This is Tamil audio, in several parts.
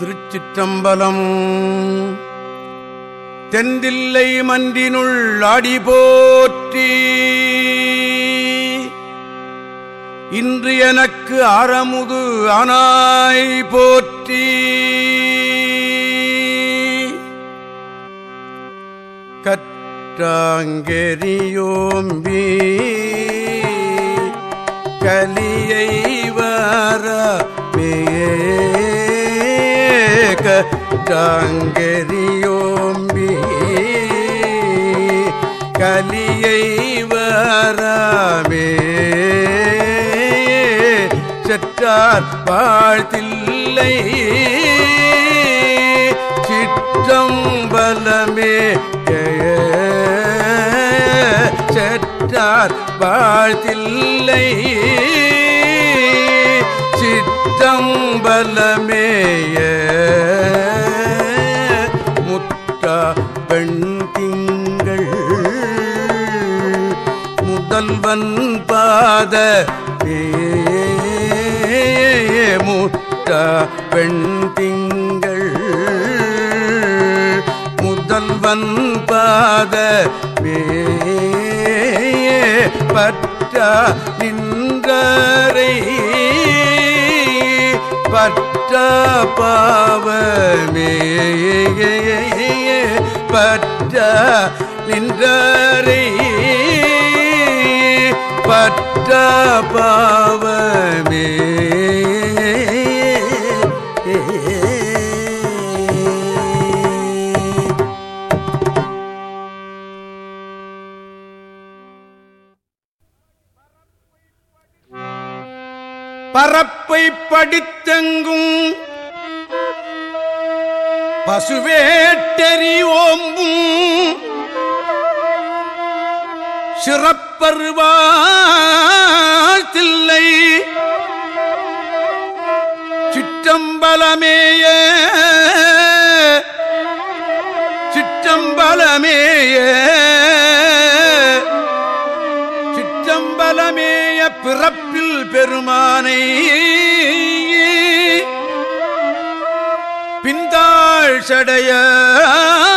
திருச்சிற்றம்பலம். தெந்தில்லை மன்றினுள் அடி போற்றி. இன்று எனக்கு அறமுது அனாய் போற்றி. கற்றாங்கெரியோம்பி கலியை வர கற்றாங்கெரியோம்பி கலியை வராமே. செற்றார் வாழ்த்தில்லை சிற்றம்பலமே செற்றார் வாழ்த்தில்லை சிற்றம்பலமேய பாத முத்தா பெண் திங்கள். முதல்வன் பாத பற்ற நின்றரை. பற்ற பாவமே பற்ற நின்றரை. பாவமே. பரப்பை படித்தெங்கும் பசுவேட்டறி ஓம்பும் சிறப்பருவாத்தில்லை சிற்றம்பலமேய சிற்றம்பலமேய. சிற்றம்பலமேய பிறப்பில் பெருமானை பிந்தாள் சடையாலை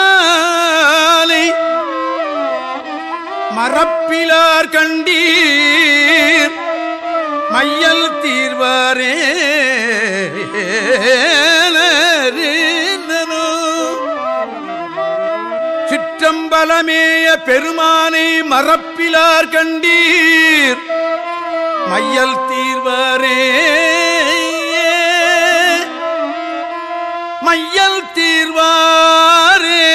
மரப்பிலார் கண்டீர். மையல் தீர்வாரே சிற்றம்பலமேய பெருமானை மறப்பிலார் கண்டீர். மையல் தீர்வாரே மையல் தீர்வாரே.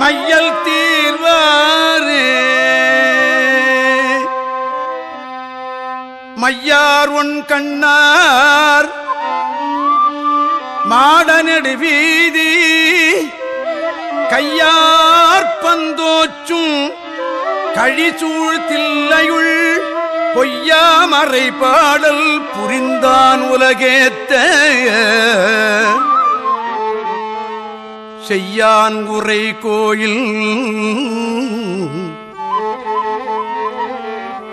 மையல் தீர்வாரே மையார் உன் கண்ணார். மாடநெடு வீதி கையார் பந்தோச்சும் கழிசூழ் பொய்யாமறை பாடல் புரிந்தான் உலகேத்த. செய்யான் உரை கோயில்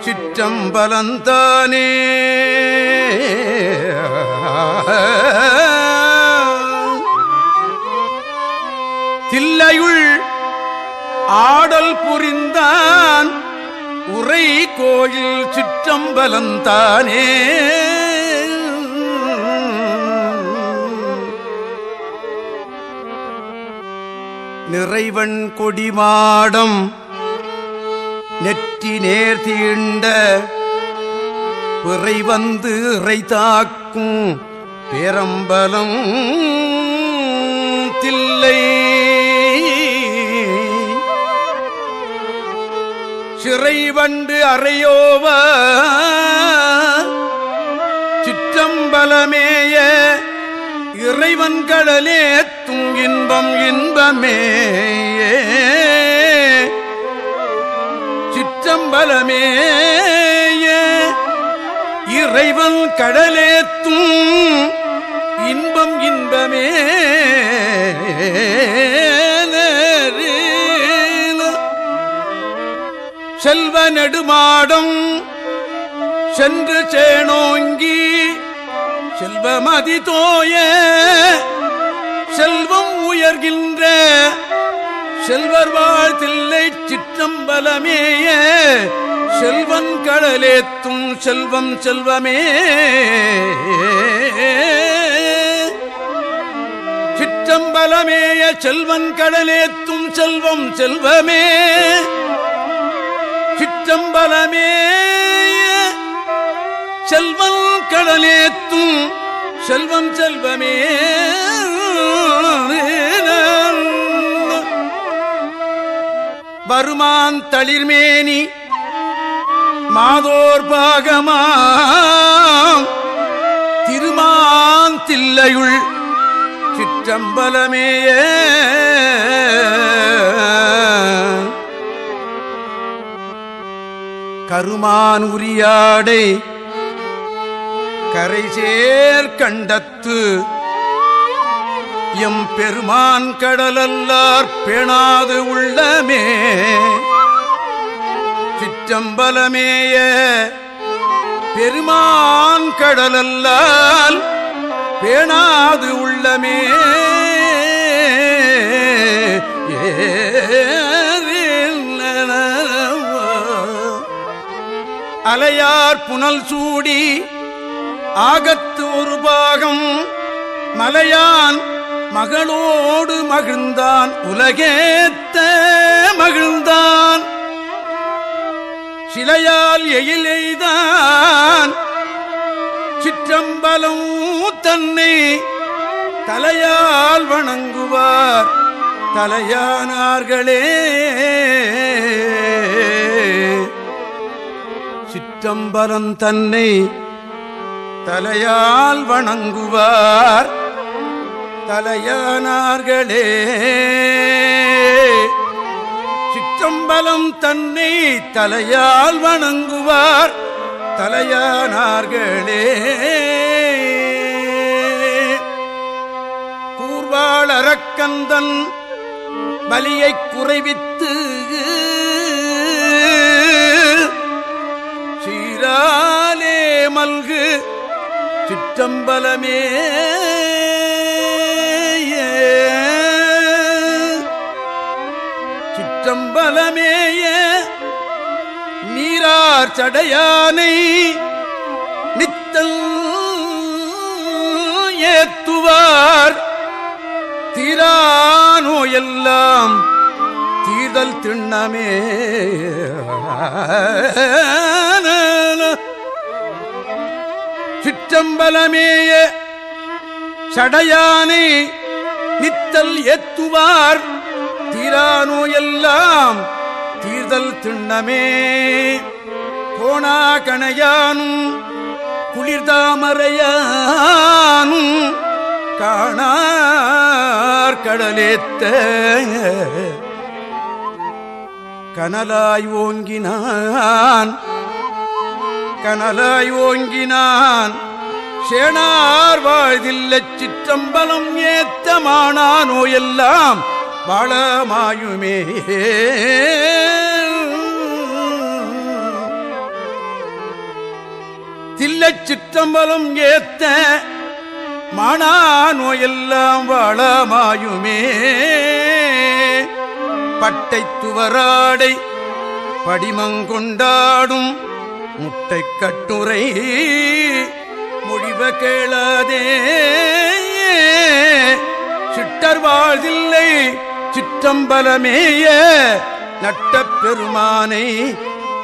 சிற்றம்பலந்தானே? தில்லையுள் ஆடல் புரிந்தான் உரை கோயில் சிற்றம்பலந்தானே? நிறைவன் கொடிமாடம் நெற்றி நேர் தீண்ட பிறை வந்து இறை தாக்கும் பேரம்பலம் தில்லை. சிறை வண்டு அறையோவ சிற்றம்பலமேய இறைவன் கடலே துங்கின்பம் இன்பமே. சிற்றம்பலமேய இறைவன் கடலேத்தும் இன்பம் இன்பமே செல்வ நெடுமாடம் சென்று சேனோங்கி செல்வமதி தோய. செல்வம் உயர்கின்ற செல்வர் வாழ்த்தில்லை சிற்றம்பலமேய செல்வன் கடலேத்தும் செல்வம் செல்வமே. சிற்றம்பலமேய செல்வன் கடலேத்தும் செல்வம் செல்வமே. சிற்றம்பலமேய செல்வன் கடலேத்தும் செல்வம் செல்வமே. வருமான் தளிர்மேனி மாதோர் பாகமாம். திருமான் தில்லையுள் சிற்றம்பலமேய. கருமான் உரியாடை கரைசேர் கண்டத்து எம் பெருமான் கடலல்லார் பெணாது உள்ளமே. சிற்றம்பலமேய பெருமான் கடலல்லால் பேணாது உள்ளமே. அலையார் புனல் சூடி ஆகத்து ஒரு பாகம் மலையான் மகளோடு மகிழ்ந்தான் உலகேத்த மகிழ்ந்தான். சிலையால் எயிலெய்தான் சிற்றம்பலம் தன்னை தலையால் வணங்குவார். தலையானார்களே. சிற்றம்பலம் தன்னை தலையால் வணங்குவார். தலையானார்களே சிற்றம்பலம் தன்னை தலையால் வணங்குவார் தலையானார்களே. கூர்வாளரக்கந்தன் பலியை குறைவித்து சீராலே மல்கு சிற்றம்பலமே சடையானை நித்தல் ஏத்துவார். திரானோ எல்லாம் தீதல் திண்ணமே. சிற்றம்பலமேய சடையானை நித்தல் ஏத்துவார். தீரானோ எல்லாம் தீர்தல் திண்ணமே. கோணா கணையானும் குளிர்தாமரையானும் காணார் கடலேத்த. கனலாய் ஓங்கினான் கனலாய் ஓங்கினான் சேனார் வாழ்தில்ல சிற்றம்பலம் ஏத்தமானானோ எல்லாம் வாழமாயுமே. சிற்றம்பலம் ஏத்த மானானோ எல்லாம் வளமாயுமே பட்டை துவராடை படிமங்கொண்டாடும் முட்டை கட்டுரை முடிவ கேளாதே. சிட்டர் வாழ்தில்லை சிற்றம்பலமேய நட்ட பெருமானை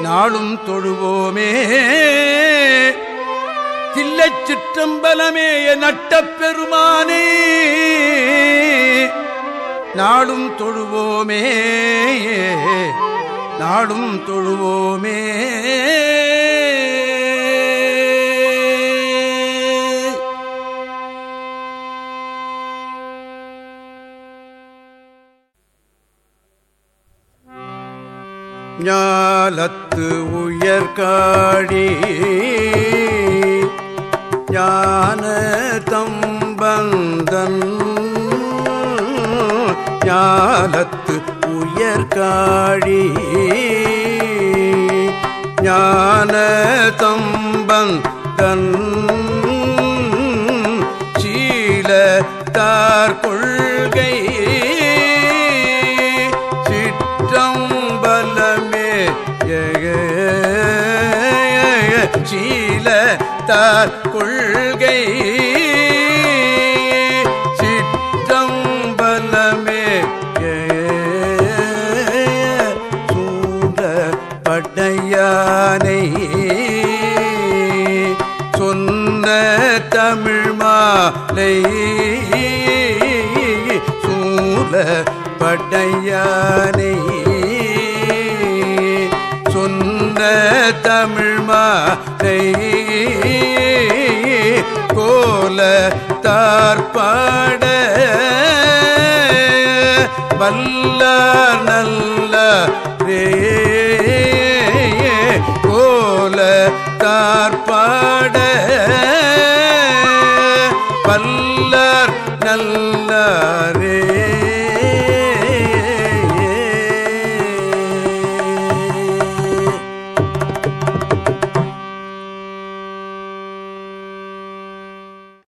நாளும் தொழுவோமே. தில்லைச் சிற்றம்பலமேய நட்ட பெருமானே. நாடும் தொழுவோமே. நாடும் தொழுவோமே. ஞாலத்து உயர்காழி ஞான தம்பந்தன். ஞாலத்து உயர்காழி ஞான தம்பந்தன். தார் கொள்கை. சீல தார் கொள்கை. சிற்றம்பலமே சூழ படையானை சொன்ன தமிழ் மாலை. சூழ படையானை சொன்ன தமிழ் கோல தார்பாட